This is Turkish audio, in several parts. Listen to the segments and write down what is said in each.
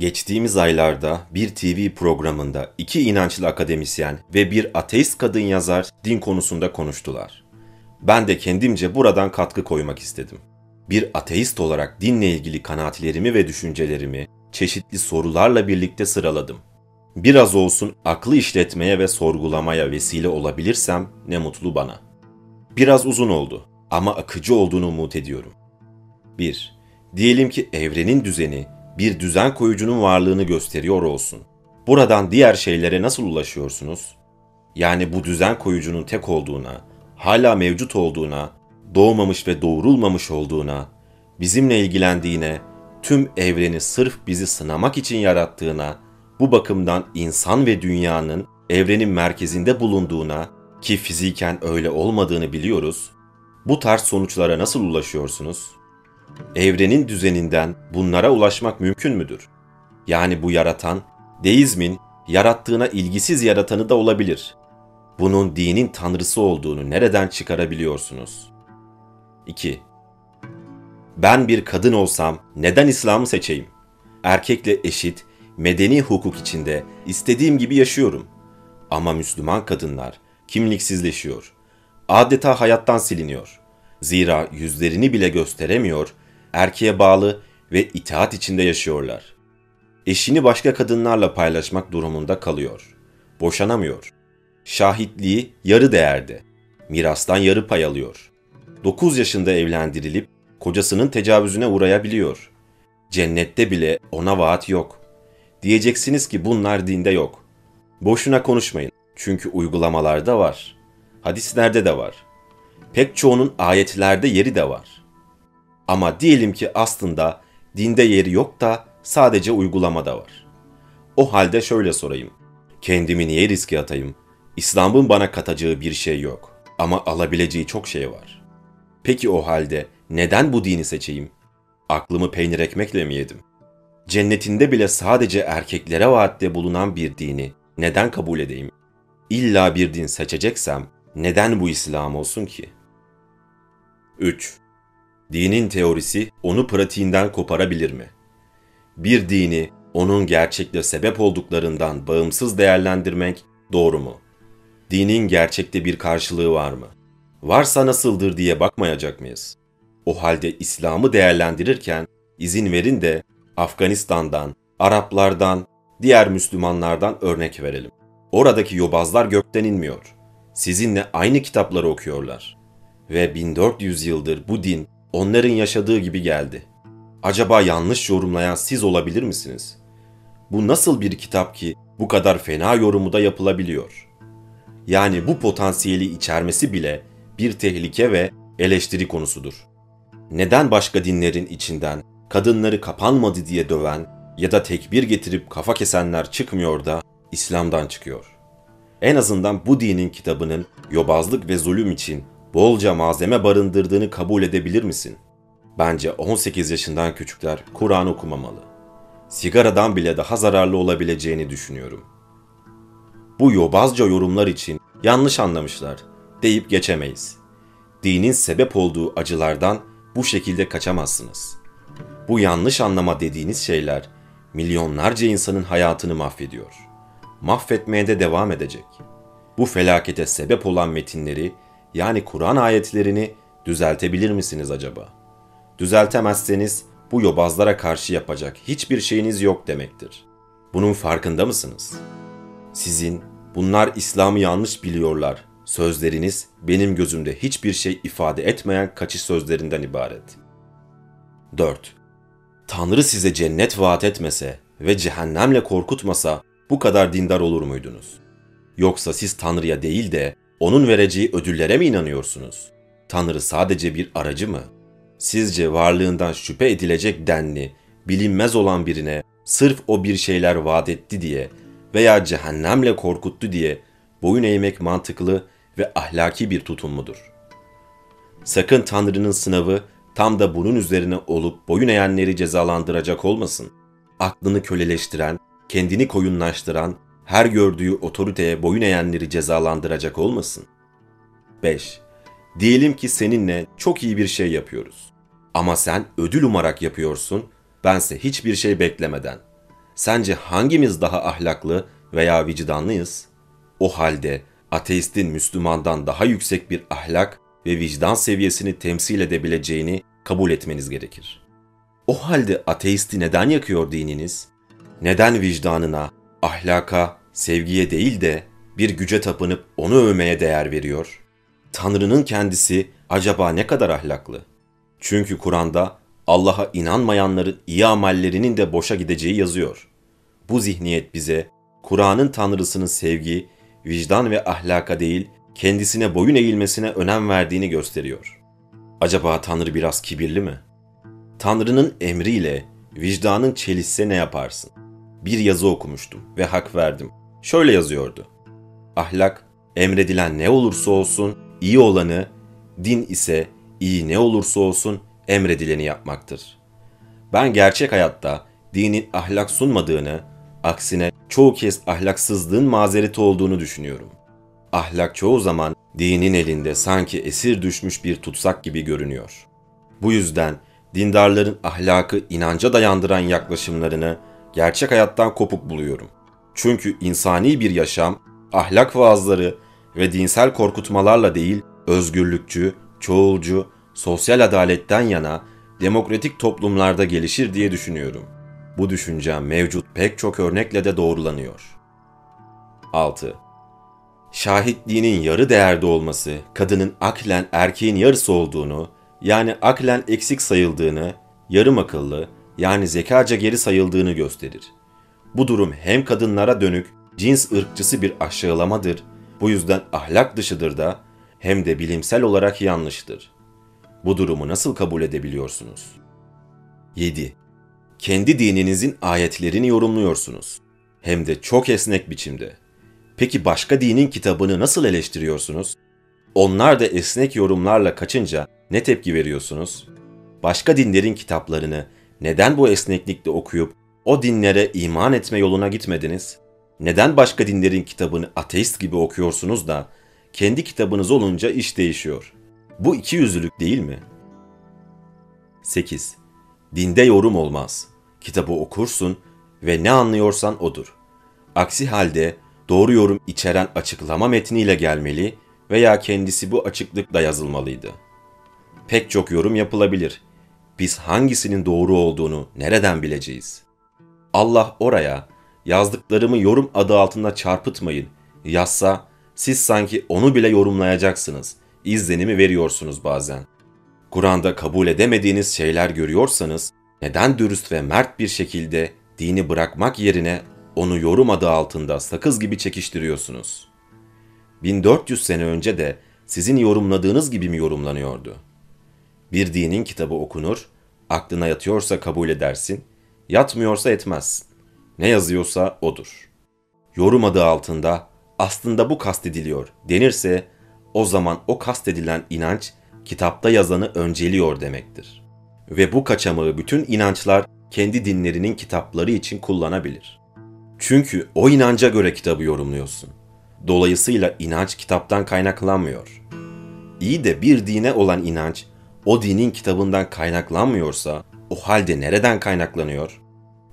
Geçtiğimiz aylarda bir TV programında iki inançlı akademisyen ve bir ateist kadın yazar din konusunda konuştular. Ben de kendimce buradan katkı koymak istedim. Bir ateist olarak dinle ilgili kanaatlerimi ve düşüncelerimi çeşitli sorularla birlikte sıraladım. Biraz olsun aklı işletmeye ve sorgulamaya vesile olabilirsem ne mutlu bana. Biraz uzun oldu ama akıcı olduğunu umut ediyorum. 1. Diyelim ki evrenin düzeni bir düzen koyucunun varlığını gösteriyor olsun. Buradan diğer şeylere nasıl ulaşıyorsunuz? Yani bu düzen koyucunun tek olduğuna, hala mevcut olduğuna, doğmamış ve doğurulmamış olduğuna, bizimle ilgilendiğine, tüm evreni sırf bizi sınamak için yarattığına, bu bakımdan insan ve dünyanın evrenin merkezinde bulunduğuna ki fiziken öyle olmadığını biliyoruz. Bu tarz sonuçlara nasıl ulaşıyorsunuz? Evrenin düzeninden bunlara ulaşmak mümkün müdür? Yani bu yaratan, deizmin yarattığına ilgisiz yaratanı da olabilir. Bunun dinin tanrısı olduğunu nereden çıkarabiliyorsunuz? 2. Ben bir kadın olsam neden İslam'ı seçeyim? Erkekle eşit, medeni hukuk içinde istediğim gibi yaşıyorum. Ama Müslüman kadınlar kimliksizleşiyor. Adeta hayattan siliniyor. Zira yüzlerini bile gösteremiyor, erkeğe bağlı ve itaat içinde yaşıyorlar. Eşini başka kadınlarla paylaşmak durumunda kalıyor. Boşanamıyor. Şahitliği yarı değerde. Mirastan yarı pay alıyor. 9 yaşında evlendirilip kocasının tecavüzüne uğrayabiliyor. Cennette bile ona vaat yok. Diyeceksiniz ki bunlar dinde yok. Boşuna konuşmayın. Çünkü uygulamalarda var. Hadislerde de var. Pek çoğunun ayetlerde yeri de var. Ama diyelim ki aslında dinde yeri yok da sadece uygulamada var. O halde şöyle sorayım. Kendimi niye riske atayım? İslam'ın bana katacağı bir şey yok. Ama alabileceği çok şey var. Peki o halde neden bu dini seçeyim? Aklımı peynir ekmekle mi yedim? Cennetinde bile sadece erkeklere vaatte bulunan bir dini neden kabul edeyim? İlla bir din seçeceksem neden bu İslam olsun ki? 3. Dinin teorisi onu pratiğinden koparabilir mi? Bir dini onun gerçekle sebep olduklarından bağımsız değerlendirmek doğru mu? Dinin gerçekte bir karşılığı var mı? Varsa nasıldır diye bakmayacak mıyız? O halde İslam'ı değerlendirirken izin verin de Afganistan'dan, Araplardan, diğer Müslümanlardan örnek verelim. Oradaki yobazlar gökten inmiyor. Sizinle aynı kitapları okuyorlar. Ve 1400 yıldır bu din onların yaşadığı gibi geldi. Acaba yanlış yorumlayan siz olabilir misiniz? Bu nasıl bir kitap ki bu kadar fena yorumu da yapılabiliyor? Yani bu potansiyeli içermesi bile bir tehlike ve eleştiri konusudur. Neden başka dinlerin içinden kadınları kapanmadı diye döven ya da tekbir getirip kafa kesenler çıkmıyor da İslam'dan çıkıyor. En azından bu dinin kitabının yobazlık ve zulüm için bolca malzeme barındırdığını kabul edebilir misin? Bence 18 yaşından küçükler Kur'an okumamalı. Sigaradan bile daha zararlı olabileceğini düşünüyorum. Bu yobazca yorumlar için yanlış anlamışlar deyip geçemeyiz. Dinin sebep olduğu acılardan bu şekilde kaçamazsınız. Bu yanlış anlama dediğiniz şeyler milyonlarca insanın hayatını mahvediyor.'' mahvetmeye de devam edecek. Bu felakete sebep olan metinleri yani Kur'an ayetlerini düzeltebilir misiniz acaba? Düzeltemezseniz bu yobazlara karşı yapacak hiçbir şeyiniz yok demektir. Bunun farkında mısınız? Sizin bunlar İslam'ı yanlış biliyorlar sözleriniz benim gözümde hiçbir şey ifade etmeyen kaçış sözlerinden ibaret. 4. Tanrı size cennet vaat etmese ve cehennemle korkutmasa bu kadar dindar olur muydunuz? Yoksa siz Tanrı'ya değil de onun vereceği ödüllere mi inanıyorsunuz? Tanrı sadece bir aracı mı? Sizce varlığından şüphe edilecek denli, bilinmez olan birine sırf o bir şeyler vaat etti diye veya cehennemle korkuttu diye boyun eğmek mantıklı ve ahlaki bir tutum mudur? Sakın Tanrı'nın sınavı tam da bunun üzerine olup boyun eğenleri cezalandıracak olmasın. Aklını köleleştiren kendini koyunlaştıran, her gördüğü otoriteye boyun eğenleri cezalandıracak olmasın? 5. Diyelim ki seninle çok iyi bir şey yapıyoruz. Ama sen ödül umarak yapıyorsun, bense hiçbir şey beklemeden. Sence hangimiz daha ahlaklı veya vicdanlıyız? O halde ateistin Müslümandan daha yüksek bir ahlak ve vicdan seviyesini temsil edebileceğini kabul etmeniz gerekir. O halde ateisti neden yakıyor dininiz? Neden vicdanına, ahlaka, sevgiye değil de bir güce tapınıp onu övmeye değer veriyor? Tanrı'nın kendisi acaba ne kadar ahlaklı? Çünkü Kur'an'da Allah'a inanmayanların iyi amellerinin de boşa gideceği yazıyor. Bu zihniyet bize Kur'an'ın Tanrısının sevgi, vicdan ve ahlaka değil, kendisine boyun eğilmesine önem verdiğini gösteriyor. Acaba Tanrı biraz kibirli mi? Tanrı'nın emriyle vicdanın çelişse ne yaparsın? Bir yazı okumuştum ve hak verdim. Şöyle yazıyordu. Ahlak, emredilen ne olursa olsun iyi olanı, din ise iyi ne olursa olsun emredileni yapmaktır. Ben gerçek hayatta dinin ahlak sunmadığını, aksine çoğu kez ahlaksızlığın mazereti olduğunu düşünüyorum. Ahlak çoğu zaman dinin elinde sanki esir düşmüş bir tutsak gibi görünüyor. Bu yüzden dindarların ahlakı inanca dayandıran yaklaşımlarını gerçek hayattan kopuk buluyorum. Çünkü insani bir yaşam, ahlak vaazları ve dinsel korkutmalarla değil, özgürlükçü, çoğulcu, sosyal adaletten yana demokratik toplumlarda gelişir diye düşünüyorum. Bu düşüncem mevcut pek çok örnekle de doğrulanıyor. 6. Şahitliğinin yarı değerde olması, kadının aklen erkeğin yarısı olduğunu, yani aklen eksik sayıldığını, yarım akıllı, yani zekaca geri sayıldığını gösterir. Bu durum hem kadınlara dönük cins ırkçısı bir aşağılamadır, bu yüzden ahlak dışıdır da, hem de bilimsel olarak yanlıştır. Bu durumu nasıl kabul edebiliyorsunuz? 7. Kendi dininizin ayetlerini yorumluyorsunuz. Hem de çok esnek biçimde. Peki başka dinin kitabını nasıl eleştiriyorsunuz? Onlar da esnek yorumlarla kaçınca ne tepki veriyorsunuz? Başka dinlerin kitaplarını neden bu esneklikle okuyup o dinlere iman etme yoluna gitmediniz? Neden başka dinlerin kitabını ateist gibi okuyorsunuz da kendi kitabınız olunca iş değişiyor? Bu iki yüzlülük değil mi? 8. Dinde yorum olmaz. Kitabı okursun ve ne anlıyorsan odur. Aksi halde doğru yorum içeren açıklama metniyle gelmeli veya kendisi bu açıklıkla yazılmalıydı. Pek çok yorum yapılabilir. Biz hangisinin doğru olduğunu nereden bileceğiz? Allah oraya yazdıklarımı yorum adı altında çarpıtmayın yazsa siz sanki onu bile yorumlayacaksınız. İzlenimi veriyorsunuz bazen. Kur'an'da kabul edemediğiniz şeyler görüyorsanız neden dürüst ve mert bir şekilde dini bırakmak yerine onu yorum adı altında sakız gibi çekiştiriyorsunuz? 1400 sene önce de sizin yorumladığınız gibi mi yorumlanıyordu? Bir dinin kitabı okunur, aklına yatıyorsa kabul edersin, yatmıyorsa etmezsin. Ne yazıyorsa odur. Yorum adı altında aslında bu kastediliyor denirse o zaman o kastedilen inanç kitapta yazanı önceliyor demektir. Ve bu kaçamağı bütün inançlar kendi dinlerinin kitapları için kullanabilir. Çünkü o inanca göre kitabı yorumluyorsun. Dolayısıyla inanç kitaptan kaynaklanmıyor. İyi de bir dine olan inanç o dinin kitabından kaynaklanmıyorsa o halde nereden kaynaklanıyor?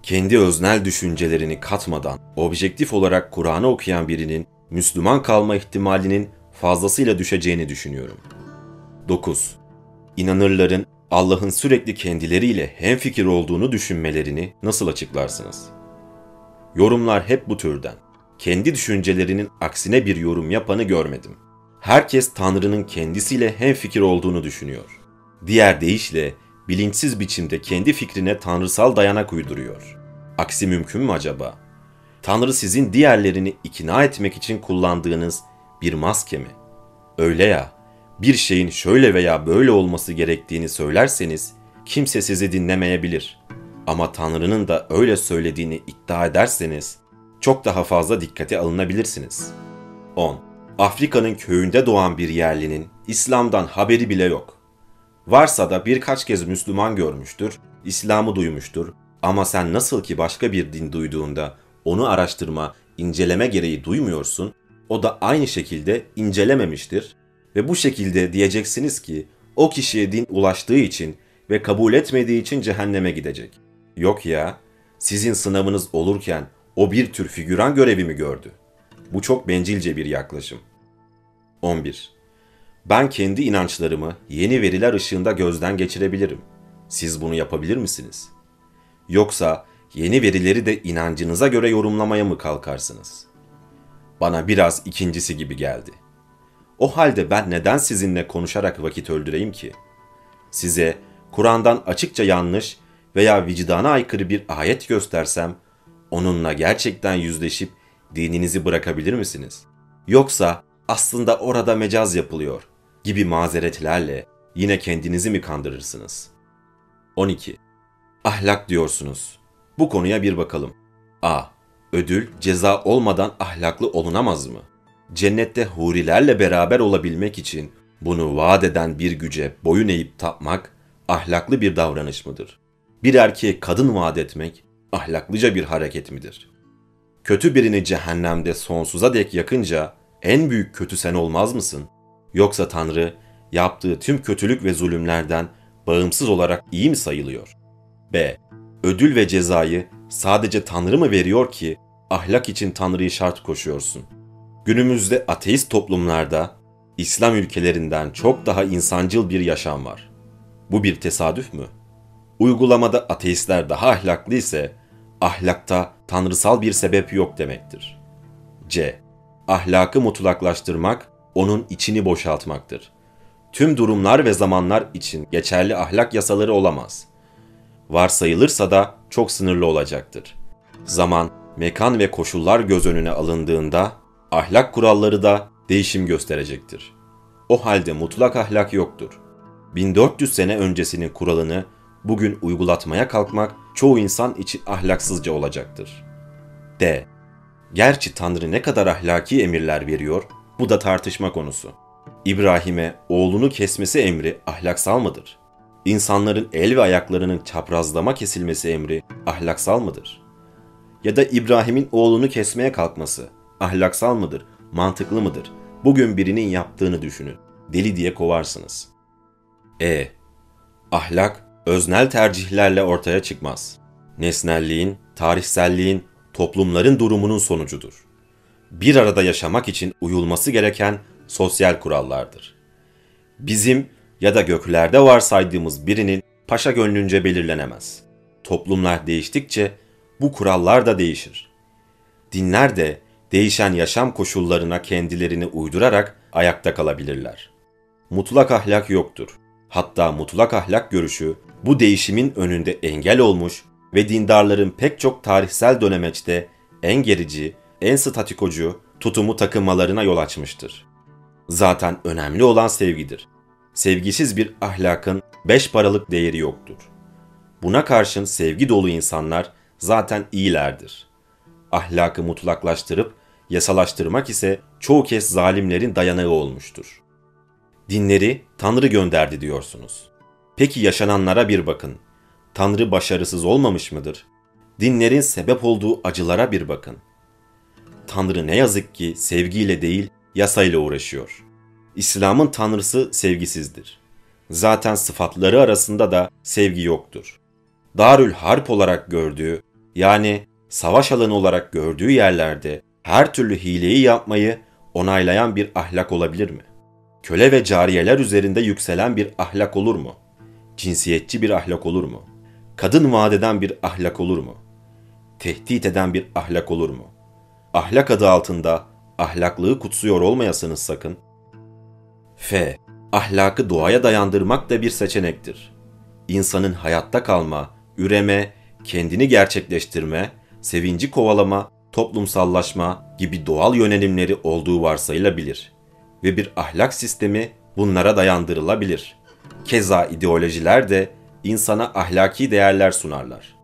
Kendi öznel düşüncelerini katmadan objektif olarak Kur'an'ı okuyan birinin Müslüman kalma ihtimalinin fazlasıyla düşeceğini düşünüyorum. 9. İnanırların Allah'ın sürekli kendileriyle hemfikir olduğunu düşünmelerini nasıl açıklarsınız? Yorumlar hep bu türden. Kendi düşüncelerinin aksine bir yorum yapanı görmedim. Herkes Tanrı'nın kendisiyle hemfikir olduğunu düşünüyor. Diğer deyişle bilinçsiz biçimde kendi fikrine tanrısal dayanak uyduruyor. Aksi mümkün mü acaba? Tanrı sizin diğerlerini ikna etmek için kullandığınız bir maske mi? Öyle ya, bir şeyin şöyle veya böyle olması gerektiğini söylerseniz kimse sizi dinlemeyebilir. Ama Tanrı'nın da öyle söylediğini iddia ederseniz çok daha fazla dikkate alınabilirsiniz. 10. Afrika'nın köyünde doğan bir yerlinin İslam'dan haberi bile yok. Varsa da birkaç kez Müslüman görmüştür, İslam'ı duymuştur ama sen nasıl ki başka bir din duyduğunda onu araştırma, inceleme gereği duymuyorsun, o da aynı şekilde incelememiştir ve bu şekilde diyeceksiniz ki o kişiye din ulaştığı için ve kabul etmediği için cehenneme gidecek. Yok ya, sizin sınavınız olurken o bir tür figüran görevi mi gördü? Bu çok bencilce bir yaklaşım. 11. Ben kendi inançlarımı yeni veriler ışığında gözden geçirebilirim. Siz bunu yapabilir misiniz? Yoksa yeni verileri de inancınıza göre yorumlamaya mı kalkarsınız? Bana biraz ikincisi gibi geldi. O halde ben neden sizinle konuşarak vakit öldüreyim ki? Size Kur'an'dan açıkça yanlış veya vicdana aykırı bir ayet göstersem, onunla gerçekten yüzleşip dininizi bırakabilir misiniz? Yoksa aslında orada mecaz yapılıyor gibi mazeretlerle yine kendinizi mi kandırırsınız? 12. Ahlak diyorsunuz. Bu konuya bir bakalım. A. Ödül, ceza olmadan ahlaklı olunamaz mı? Cennette hurilerle beraber olabilmek için bunu vaat eden bir güce boyun eğip tapmak ahlaklı bir davranış mıdır? Bir erkeğe kadın vaat etmek ahlaklıca bir hareket midir? Kötü birini cehennemde sonsuza dek yakınca en büyük kötü sen olmaz mısın? Yoksa Tanrı yaptığı tüm kötülük ve zulümlerden bağımsız olarak iyi mi sayılıyor? B. Ödül ve cezayı sadece Tanrı mı veriyor ki ahlak için Tanrı'yı şart koşuyorsun? Günümüzde ateist toplumlarda İslam ülkelerinden çok daha insancıl bir yaşam var. Bu bir tesadüf mü? Uygulamada ateistler daha ahlaklı ise ahlakta tanrısal bir sebep yok demektir. C. Ahlakı mutlaklaştırmak onun içini boşaltmaktır. Tüm durumlar ve zamanlar için geçerli ahlak yasaları olamaz. Varsayılırsa da çok sınırlı olacaktır. Zaman, mekan ve koşullar göz önüne alındığında ahlak kuralları da değişim gösterecektir. O halde mutlak ahlak yoktur. 1400 sene öncesinin kuralını bugün uygulatmaya kalkmak çoğu insan için ahlaksızca olacaktır. D. Gerçi Tanrı ne kadar ahlaki emirler veriyor, bu da tartışma konusu. İbrahim'e oğlunu kesmesi emri ahlaksal mıdır? İnsanların el ve ayaklarının çaprazlama kesilmesi emri ahlaksal mıdır? Ya da İbrahim'in oğlunu kesmeye kalkması ahlaksal mıdır, mantıklı mıdır? Bugün birinin yaptığını düşünün. Deli diye kovarsınız. E. Ahlak öznel tercihlerle ortaya çıkmaz. Nesnelliğin, tarihselliğin, toplumların durumunun sonucudur. Bir arada yaşamak için uyulması gereken sosyal kurallardır. Bizim ya da göklerde varsaydığımız birinin paşa gönlünce belirlenemez. Toplumlar değiştikçe bu kurallar da değişir. Dinler de değişen yaşam koşullarına kendilerini uydurarak ayakta kalabilirler. Mutlak ahlak yoktur. Hatta mutlak ahlak görüşü bu değişimin önünde engel olmuş ve dindarların pek çok tarihsel dönemeçte en gerici, en statikocu tutumu takınmalarına yol açmıştır. Zaten önemli olan sevgidir. Sevgisiz bir ahlakın beş paralık değeri yoktur. Buna karşın sevgi dolu insanlar zaten iyilerdir. Ahlakı mutlaklaştırıp yasalaştırmak ise çoğu kez zalimlerin dayanağı olmuştur. Dinleri Tanrı gönderdi diyorsunuz. Peki yaşananlara bir bakın. Tanrı başarısız olmamış mıdır? Dinlerin sebep olduğu acılara bir bakın. Tanrı ne yazık ki sevgiyle değil, yasayla uğraşıyor. İslam'ın tanrısı sevgisizdir. Zaten sıfatları arasında da sevgi yoktur. Darül Harp olarak gördüğü, yani savaş alanı olarak gördüğü yerlerde her türlü hileyi yapmayı onaylayan bir ahlak olabilir mi? Köle ve cariyeler üzerinde yükselen bir ahlak olur mu? Cinsiyetçi bir ahlak olur mu? Kadın vaat eden bir ahlak olur mu? Tehdit eden bir ahlak olur mu? Ahlak adı altında ahlaklığı kutsuyor olmayasınız sakın. F. Ahlakı doğaya dayandırmak da bir seçenektir. İnsanın hayatta kalma, üreme, kendini gerçekleştirme, sevinci kovalama, toplumsallaşma gibi doğal yönelimleri olduğu varsayılabilir ve bir ahlak sistemi bunlara dayandırılabilir. Keza ideolojiler de insana ahlaki değerler sunarlar.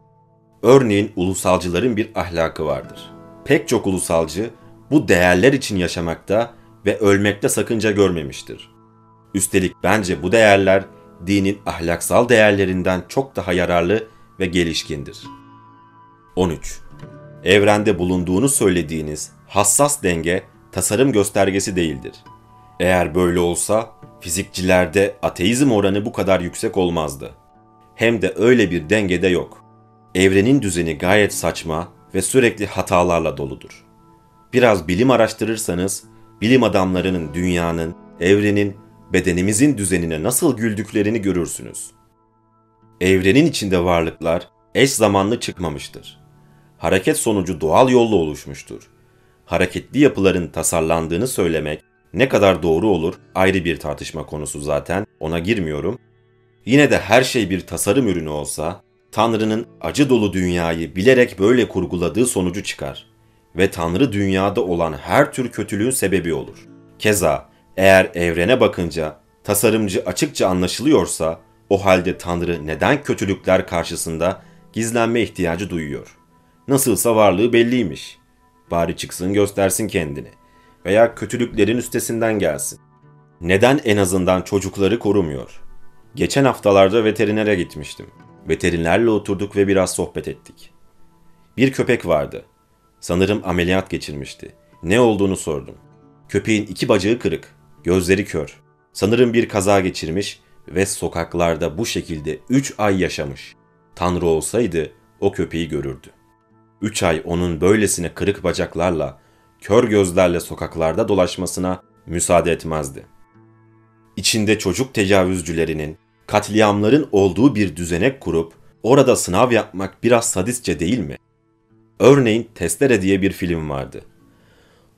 Örneğin ulusalcıların bir ahlakı vardır. Pek çok ulusalcı bu değerler için yaşamakta ve ölmekte sakınca görmemiştir. Üstelik bence bu değerler dinin ahlaksal değerlerinden çok daha yararlı ve gelişkindir. 13. Evrende bulunduğunu söylediğiniz hassas denge tasarım göstergesi değildir. Eğer böyle olsa fizikçilerde ateizm oranı bu kadar yüksek olmazdı. Hem de öyle bir dengede yok. Evrenin düzeni gayet saçma ve sürekli hatalarla doludur. Biraz bilim araştırırsanız, bilim adamlarının dünyanın, evrenin, bedenimizin düzenine nasıl güldüklerini görürsünüz. Evrenin içinde varlıklar eş zamanlı çıkmamıştır. Hareket sonucu doğal yolla oluşmuştur. Hareketli yapıların tasarlandığını söylemek ne kadar doğru olur ayrı bir tartışma konusu zaten, ona girmiyorum. Yine de her şey bir tasarım ürünü olsa, Tanrı'nın acı dolu dünyayı bilerek böyle kurguladığı sonucu çıkar ve Tanrı dünyada olan her tür kötülüğün sebebi olur. Keza eğer evrene bakınca tasarımcı açıkça anlaşılıyorsa o halde Tanrı neden kötülükler karşısında gizlenme ihtiyacı duyuyor? Nasılsa varlığı belliymiş. Bari çıksın göstersin kendini veya kötülüklerin üstesinden gelsin. Neden en azından çocukları korumuyor? Geçen haftalarda veterinere gitmiştim. Veterinerle oturduk ve biraz sohbet ettik. Bir köpek vardı. Sanırım ameliyat geçirmişti. Ne olduğunu sordum. Köpeğin iki bacağı kırık, gözleri kör. Sanırım bir kaza geçirmiş ve sokaklarda bu şekilde üç ay yaşamış. Tanrı olsaydı o köpeği görürdü. Üç ay onun böylesine kırık bacaklarla, kör gözlerle sokaklarda dolaşmasına müsaade etmezdi. İçinde çocuk tecavüzcülerinin, katliamların olduğu bir düzenek kurup orada sınav yapmak biraz sadistçe değil mi? Örneğin Testere diye bir film vardı.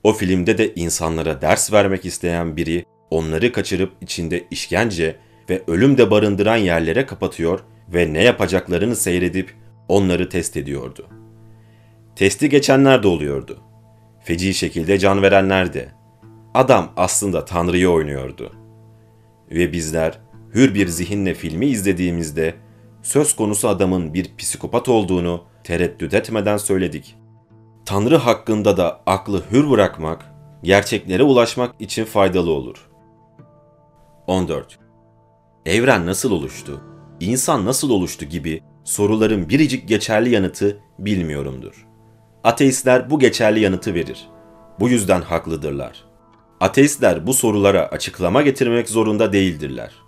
O filmde de insanlara ders vermek isteyen biri onları kaçırıp içinde işkence ve ölüm de barındıran yerlere kapatıyor ve ne yapacaklarını seyredip onları test ediyordu. Testi geçenler de oluyordu. Feci şekilde can verenler de. Adam aslında Tanrı'yı oynuyordu. Ve bizler hür bir zihinle filmi izlediğimizde söz konusu adamın bir psikopat olduğunu tereddüt etmeden söyledik. Tanrı hakkında da aklı hür bırakmak, gerçeklere ulaşmak için faydalı olur. 14. Evren nasıl oluştu? İnsan nasıl oluştu gibi soruların biricik geçerli yanıtı bilmiyorumdur. Ateistler bu geçerli yanıtı verir. Bu yüzden haklıdırlar. Ateistler bu sorulara açıklama getirmek zorunda değildirler.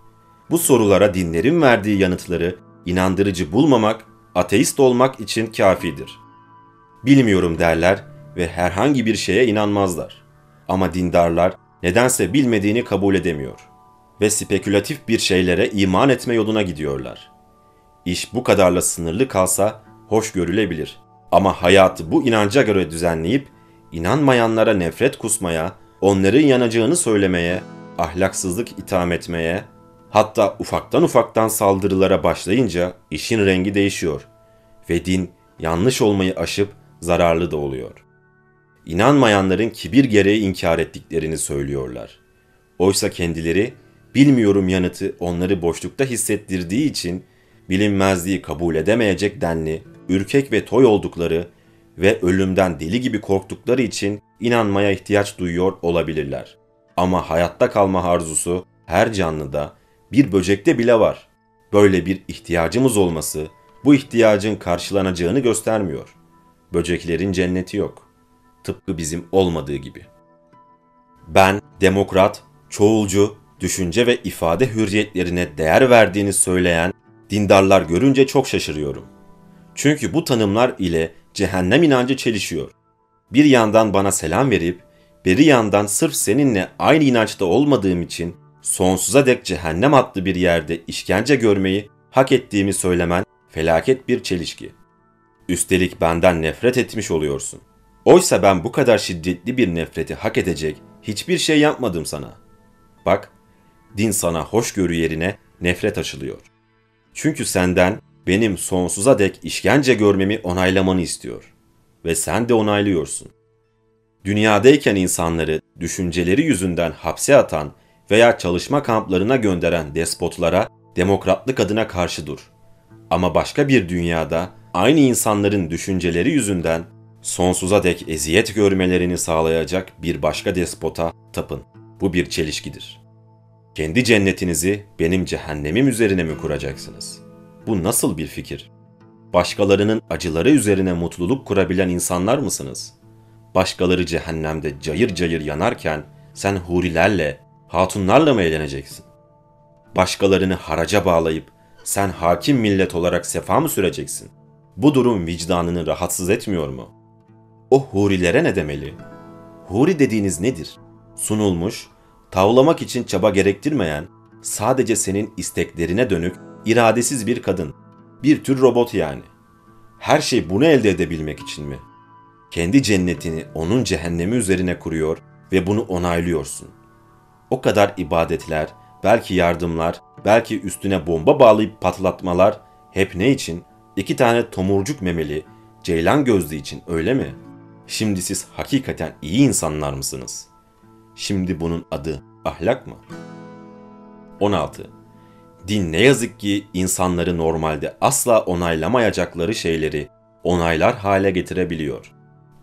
Bu sorulara dinlerin verdiği yanıtları inandırıcı bulmamak, ateist olmak için kafidir. Bilmiyorum derler ve herhangi bir şeye inanmazlar. Ama dindarlar nedense bilmediğini kabul edemiyor ve spekülatif bir şeylere iman etme yoluna gidiyorlar. İş bu kadarla sınırlı kalsa hoş görülebilir. Ama hayatı bu inanca göre düzenleyip inanmayanlara nefret kusmaya, onların yanacağını söylemeye, ahlaksızlık itham etmeye, hatta ufaktan ufaktan saldırılara başlayınca işin rengi değişiyor ve din yanlış olmayı aşıp zararlı da oluyor. İnanmayanların kibir gereği inkar ettiklerini söylüyorlar. Oysa kendileri bilmiyorum yanıtı onları boşlukta hissettirdiği için bilinmezliği kabul edemeyecek denli, ürkek ve toy oldukları ve ölümden deli gibi korktukları için inanmaya ihtiyaç duyuyor olabilirler. Ama hayatta kalma arzusu her canlıda, bir böcekte bile var. Böyle bir ihtiyacımız olması bu ihtiyacın karşılanacağını göstermiyor. Böceklerin cenneti yok. Tıpkı bizim olmadığı gibi. Ben demokrat, çoğulcu, düşünce ve ifade hürriyetlerine değer verdiğini söyleyen dindarlar görünce çok şaşırıyorum. Çünkü bu tanımlar ile cehennem inancı çelişiyor. Bir yandan bana selam verip, bir yandan sırf seninle aynı inançta olmadığım için sonsuza dek cehennem adlı bir yerde işkence görmeyi hak ettiğimi söylemen felaket bir çelişki. Üstelik benden nefret etmiş oluyorsun. Oysa ben bu kadar şiddetli bir nefreti hak edecek hiçbir şey yapmadım sana. Bak, din sana hoşgörü yerine nefret açılıyor. Çünkü senden benim sonsuza dek işkence görmemi onaylamanı istiyor. Ve sen de onaylıyorsun. Dünyadayken insanları düşünceleri yüzünden hapse atan veya çalışma kamplarına gönderen despotlara demokratlık adına karşı dur. Ama başka bir dünyada aynı insanların düşünceleri yüzünden sonsuza dek eziyet görmelerini sağlayacak bir başka despota tapın. Bu bir çelişkidir. Kendi cennetinizi benim cehennemim üzerine mi kuracaksınız? Bu nasıl bir fikir? Başkalarının acıları üzerine mutluluk kurabilen insanlar mısınız? Başkaları cehennemde cayır cayır yanarken sen hurilerle, hatunlarla mı eğleneceksin? Başkalarını haraca bağlayıp sen hakim millet olarak sefa mı süreceksin? Bu durum vicdanını rahatsız etmiyor mu? O hurilere ne demeli? Huri dediğiniz nedir? Sunulmuş, tavlamak için çaba gerektirmeyen, sadece senin isteklerine dönük, iradesiz bir kadın. Bir tür robot yani. Her şey bunu elde edebilmek için mi? Kendi cennetini onun cehennemi üzerine kuruyor ve bunu onaylıyorsun. O kadar ibadetler, belki yardımlar, belki üstüne bomba bağlayıp patlatmalar hep ne için? İki tane tomurcuk memeli, ceylan gözlü için öyle mi? Şimdi siz hakikaten iyi insanlar mısınız? Şimdi bunun adı ahlak mı? 16. Din ne yazık ki insanları normalde asla onaylamayacakları şeyleri onaylar hale getirebiliyor.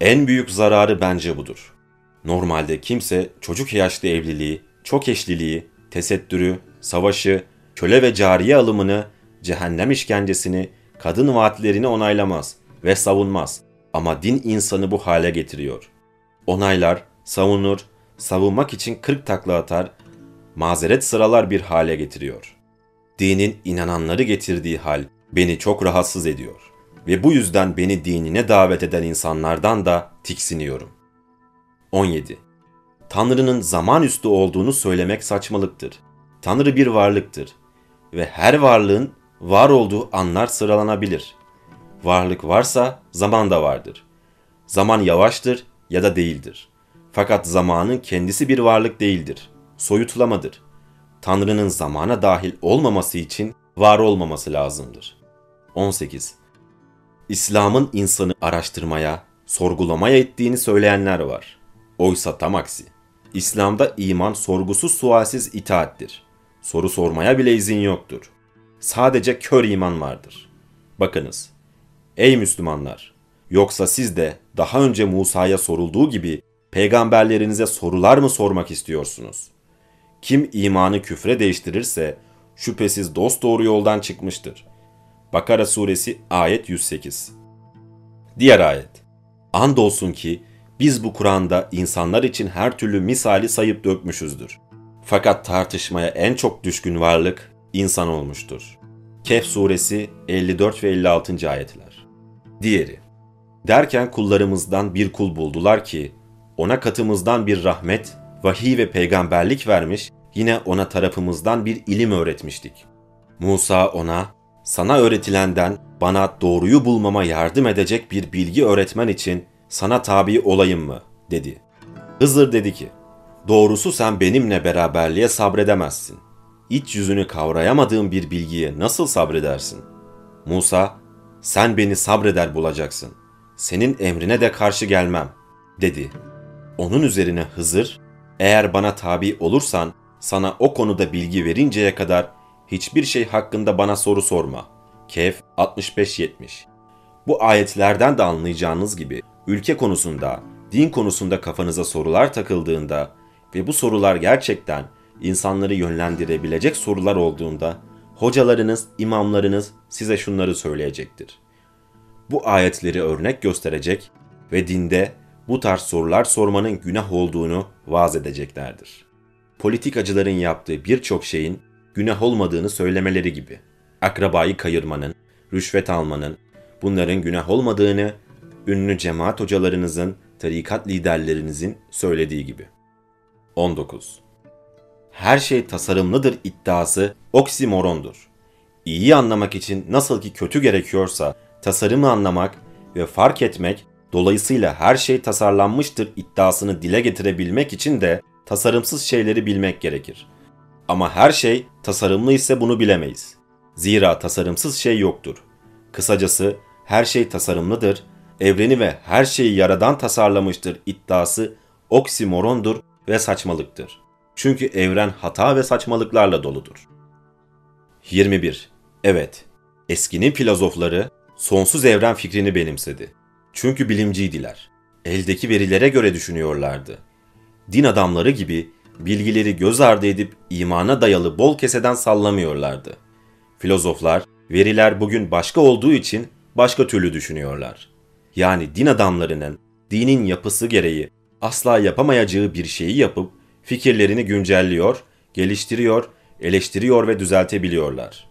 En büyük zararı bence budur. Normalde kimse çocuk yaşlı evliliği, çok eşliliği, tesettürü, savaşı, köle ve cariye alımını, cehennem işkencesini, kadın vaatlerini onaylamaz ve savunmaz. Ama din insanı bu hale getiriyor. Onaylar, savunur, savunmak için kırk takla atar, mazeret sıralar bir hale getiriyor. Dinin inananları getirdiği hal beni çok rahatsız ediyor ve bu yüzden beni dinine davet eden insanlardan da tiksiniyorum. 17. Tanrı'nın zaman üstü olduğunu söylemek saçmalıktır. Tanrı bir varlıktır ve her varlığın var olduğu anlar sıralanabilir. Varlık varsa zaman da vardır. Zaman yavaştır ya da değildir. Fakat zamanın kendisi bir varlık değildir. Soyutlamadır. Tanrı'nın zamana dahil olmaması için var olmaması lazımdır. 18. İslam'ın insanı araştırmaya, sorgulamaya ettiğini söyleyenler var. Oysa tam aksi. İslam'da iman sorgusuz sualsiz itaattir. Soru sormaya bile izin yoktur. Sadece kör iman vardır. Bakınız. Ey Müslümanlar! Yoksa siz de daha önce Musa'ya sorulduğu gibi peygamberlerinize sorular mı sormak istiyorsunuz? Kim imanı küfre değiştirirse şüphesiz dost doğru yoldan çıkmıştır. Bakara suresi ayet 108. Diğer ayet. Andolsun ki biz bu Kur'an'da insanlar için her türlü misali sayıp dökmüşüzdür. Fakat tartışmaya en çok düşkün varlık insan olmuştur. Kehf suresi 54 ve 56. ayetler. Diğeri. Derken kullarımızdan bir kul buldular ki ona katımızdan bir rahmet, vahiy ve peygamberlik vermiş, yine ona tarafımızdan bir ilim öğretmiştik. Musa ona, sana öğretilenden bana doğruyu bulmama yardım edecek bir bilgi öğretmen için sana tabi olayım mı? dedi. Hızır dedi ki, doğrusu sen benimle beraberliğe sabredemezsin. İç yüzünü kavrayamadığın bir bilgiye nasıl sabredersin? Musa, sen beni sabreder bulacaksın. Senin emrine de karşı gelmem, dedi. Onun üzerine Hızır, eğer bana tabi olursan sana o konuda bilgi verinceye kadar hiçbir şey hakkında bana soru sorma. Kehf 65-70 Bu ayetlerden de anlayacağınız gibi ülke konusunda, din konusunda kafanıza sorular takıldığında ve bu sorular gerçekten insanları yönlendirebilecek sorular olduğunda hocalarınız, imamlarınız size şunları söyleyecektir. Bu ayetleri örnek gösterecek ve dinde bu tarz sorular sormanın günah olduğunu vaaz edeceklerdir. Politikacıların yaptığı birçok şeyin günah olmadığını söylemeleri gibi. Akrabayı kayırmanın, rüşvet almanın, bunların günah olmadığını ünlü cemaat hocalarınızın, tarikat liderlerinizin söylediği gibi. 19. Her şey tasarımlıdır iddiası oksimorondur. İyi anlamak için nasıl ki kötü gerekiyorsa tasarımı anlamak ve fark etmek dolayısıyla her şey tasarlanmıştır iddiasını dile getirebilmek için de tasarımsız şeyleri bilmek gerekir. Ama her şey tasarımlı ise bunu bilemeyiz. Zira tasarımsız şey yoktur. Kısacası her şey tasarımlıdır evreni ve her şeyi yaradan tasarlamıştır iddiası oksimorondur ve saçmalıktır. Çünkü evren hata ve saçmalıklarla doludur. 21. Evet, eskinin filozofları sonsuz evren fikrini benimsedi. Çünkü bilimciydiler. Eldeki verilere göre düşünüyorlardı. Din adamları gibi bilgileri göz ardı edip imana dayalı bol keseden sallamıyorlardı. Filozoflar, veriler bugün başka olduğu için başka türlü düşünüyorlar yani din adamlarının dinin yapısı gereği asla yapamayacağı bir şeyi yapıp fikirlerini güncelliyor, geliştiriyor, eleştiriyor ve düzeltebiliyorlar.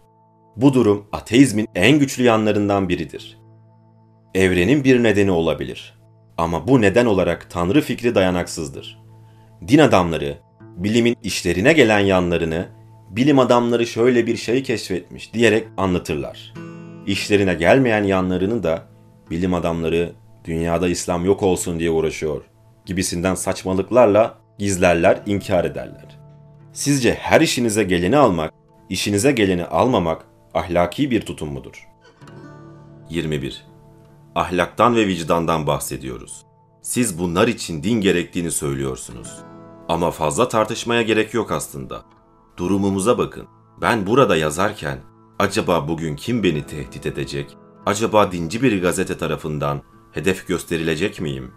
Bu durum ateizmin en güçlü yanlarından biridir. evrenin bir nedeni olabilir. Ama bu neden olarak Tanrı fikri dayanaksızdır. Din adamları, bilimin işlerine gelen yanlarını, bilim adamları şöyle bir şey keşfetmiş diyerek anlatırlar. İşlerine gelmeyen yanlarını da bilim adamları dünyada İslam yok olsun diye uğraşıyor gibisinden saçmalıklarla gizlerler, inkar ederler. Sizce her işinize geleni almak, işinize geleni almamak ahlaki bir tutum mudur? 21. Ahlaktan ve vicdandan bahsediyoruz. Siz bunlar için din gerektiğini söylüyorsunuz. Ama fazla tartışmaya gerek yok aslında. Durumumuza bakın. Ben burada yazarken acaba bugün kim beni tehdit edecek? Acaba dinci bir gazete tarafından hedef gösterilecek miyim?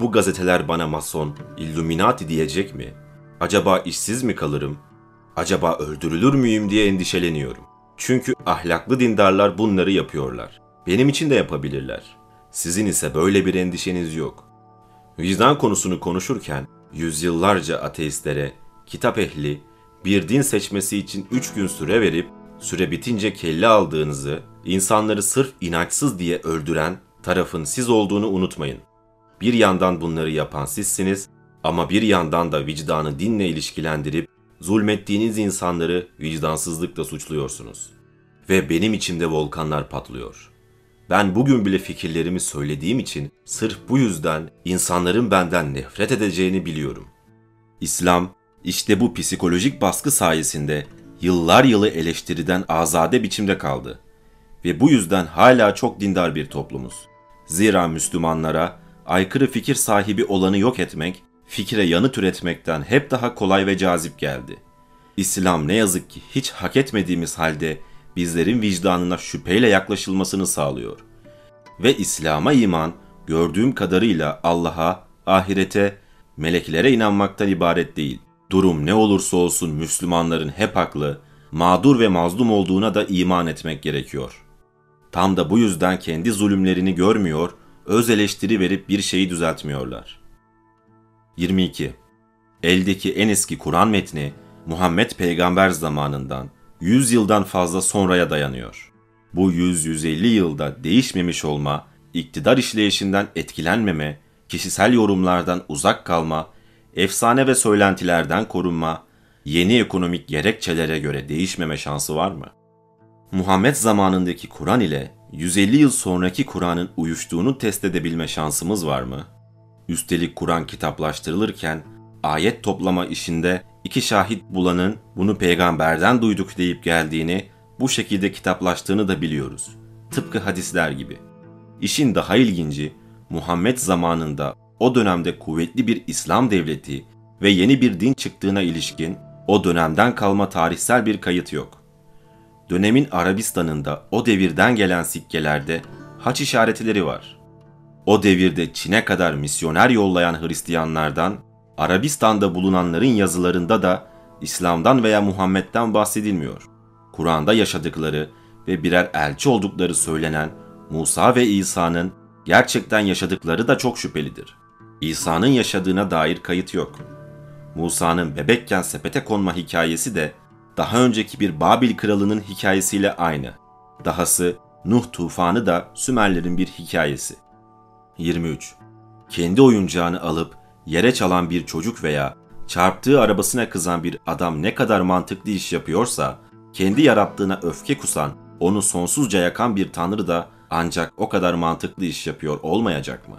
Bu gazeteler bana mason, illuminati diyecek mi? Acaba işsiz mi kalırım? Acaba öldürülür müyüm diye endişeleniyorum. Çünkü ahlaklı dindarlar bunları yapıyorlar. Benim için de yapabilirler. Sizin ise böyle bir endişeniz yok. Vicdan konusunu konuşurken yüzyıllarca ateistlere, kitap ehli, bir din seçmesi için üç gün süre verip süre bitince kelle aldığınızı, insanları sırf inançsız diye öldüren tarafın siz olduğunu unutmayın. Bir yandan bunları yapan sizsiniz ama bir yandan da vicdanı dinle ilişkilendirip zulmettiğiniz insanları vicdansızlıkla suçluyorsunuz. Ve benim içimde volkanlar patlıyor. Ben bugün bile fikirlerimi söylediğim için sırf bu yüzden insanların benden nefret edeceğini biliyorum. İslam işte bu psikolojik baskı sayesinde yıllar yılı eleştiriden azade biçimde kaldı. Ve bu yüzden hala çok dindar bir toplumuz. Zira Müslümanlara aykırı fikir sahibi olanı yok etmek, fikre yanıt üretmekten hep daha kolay ve cazip geldi. İslam ne yazık ki hiç hak etmediğimiz halde bizlerin vicdanına şüpheyle yaklaşılmasını sağlıyor. Ve İslam'a iman gördüğüm kadarıyla Allah'a, ahirete, meleklere inanmaktan ibaret değil. Durum ne olursa olsun Müslümanların hep haklı, mağdur ve mazlum olduğuna da iman etmek gerekiyor. Tam da bu yüzden kendi zulümlerini görmüyor, öz eleştiri verip bir şeyi düzeltmiyorlar. 22. Eldeki en eski Kur'an metni Muhammed peygamber zamanından 100 yıldan fazla sonraya dayanıyor. Bu 100-150 yılda değişmemiş olma, iktidar işleyişinden etkilenmeme, kişisel yorumlardan uzak kalma, efsane ve söylentilerden korunma, yeni ekonomik gerekçelere göre değişmeme şansı var mı? Muhammed zamanındaki Kur'an ile 150 yıl sonraki Kur'an'ın uyuştuğunu test edebilme şansımız var mı? Üstelik Kur'an kitaplaştırılırken ayet toplama işinde iki şahit bulanın bunu peygamberden duyduk deyip geldiğini, bu şekilde kitaplaştığını da biliyoruz. Tıpkı hadisler gibi. İşin daha ilginci, Muhammed zamanında o dönemde kuvvetli bir İslam devleti ve yeni bir din çıktığına ilişkin o dönemden kalma tarihsel bir kayıt yok. Dönemin Arabistan'ında o devirden gelen sikkelerde haç işaretleri var. O devirde Çin'e kadar misyoner yollayan Hristiyanlardan Arabistan'da bulunanların yazılarında da İslam'dan veya Muhammed'den bahsedilmiyor. Kur'an'da yaşadıkları ve birer elçi oldukları söylenen Musa ve İsa'nın gerçekten yaşadıkları da çok şüphelidir. İsa'nın yaşadığına dair kayıt yok. Musa'nın bebekken sepete konma hikayesi de daha önceki bir Babil kralının hikayesiyle aynı. Dahası Nuh tufanı da Sümerlerin bir hikayesi. 23. Kendi oyuncağını alıp yere çalan bir çocuk veya çarptığı arabasına kızan bir adam ne kadar mantıklı iş yapıyorsa, kendi yarattığına öfke kusan, onu sonsuzca yakan bir tanrı da ancak o kadar mantıklı iş yapıyor olmayacak mı?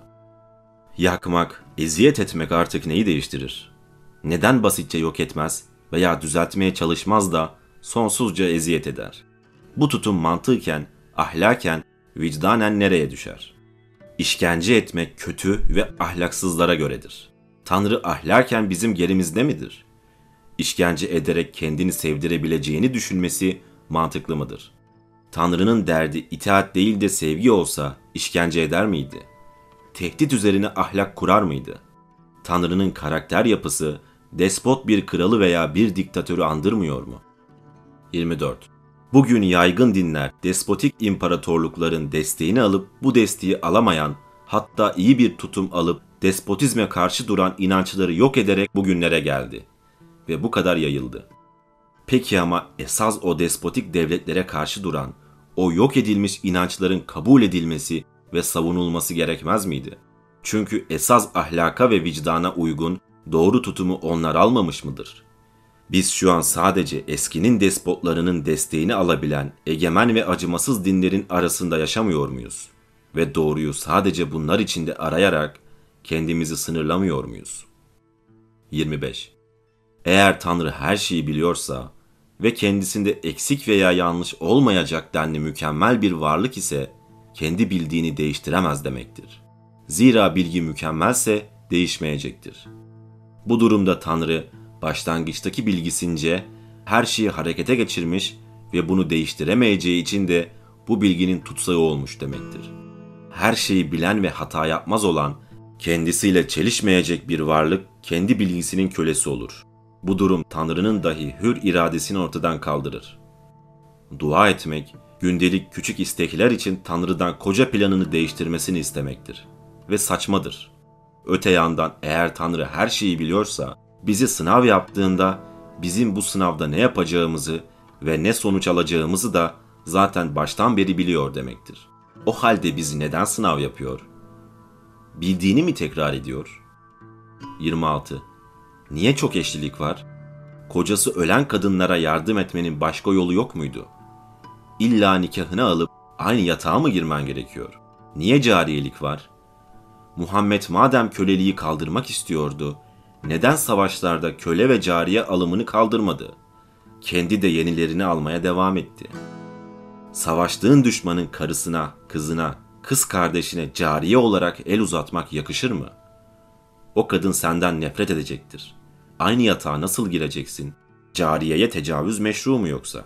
Yakmak, eziyet etmek artık neyi değiştirir? Neden basitçe yok etmez veya düzeltmeye çalışmaz da sonsuzca eziyet eder? Bu tutum mantıken, ahlaken, vicdanen nereye düşer? İşkence etmek kötü ve ahlaksızlara göredir. Tanrı ahlaken bizim gerimizde midir? İşkence ederek kendini sevdirebileceğini düşünmesi mantıklı mıdır? Tanrı'nın derdi itaat değil de sevgi olsa işkence eder miydi? Tehdit üzerine ahlak kurar mıydı? Tanrı'nın karakter yapısı despot bir kralı veya bir diktatörü andırmıyor mu? 24. Bugün yaygın dinler despotik imparatorlukların desteğini alıp bu desteği alamayan, hatta iyi bir tutum alıp despotizme karşı duran inançları yok ederek bugünlere geldi ve bu kadar yayıldı. Peki ama esas o despotik devletlere karşı duran, o yok edilmiş inançların kabul edilmesi ve savunulması gerekmez miydi? Çünkü esas ahlaka ve vicdana uygun doğru tutumu onlar almamış mıdır? Biz şu an sadece eskinin despotlarının desteğini alabilen egemen ve acımasız dinlerin arasında yaşamıyor muyuz? Ve doğruyu sadece bunlar içinde arayarak kendimizi sınırlamıyor muyuz? 25. Eğer Tanrı her şeyi biliyorsa ve kendisinde eksik veya yanlış olmayacak denli mükemmel bir varlık ise kendi bildiğini değiştiremez demektir. Zira bilgi mükemmelse değişmeyecektir. Bu durumda Tanrı başlangıçtaki bilgisince her şeyi harekete geçirmiş ve bunu değiştiremeyeceği için de bu bilginin tutsağı olmuş demektir. Her şeyi bilen ve hata yapmaz olan, kendisiyle çelişmeyecek bir varlık kendi bilgisinin kölesi olur. Bu durum Tanrı'nın dahi hür iradesini ortadan kaldırır. Dua etmek, gündelik küçük istekler için Tanrı'dan koca planını değiştirmesini istemektir. Ve saçmadır. Öte yandan eğer Tanrı her şeyi biliyorsa, bizi sınav yaptığında bizim bu sınavda ne yapacağımızı ve ne sonuç alacağımızı da zaten baştan beri biliyor demektir. O halde bizi neden sınav yapıyor? Bildiğini mi tekrar ediyor? 26. Niye çok eşlilik var? Kocası ölen kadınlara yardım etmenin başka yolu yok muydu? İlla nikahını alıp aynı yatağa mı girmen gerekiyor? Niye cariyelik var? Muhammed madem köleliği kaldırmak istiyordu, neden savaşlarda köle ve cariye alımını kaldırmadı? Kendi de yenilerini almaya devam etti. Savaştığın düşmanın karısına, kızına, kız kardeşine cariye olarak el uzatmak yakışır mı? O kadın senden nefret edecektir. Aynı yatağa nasıl gireceksin? Cariyeye tecavüz meşru mu yoksa?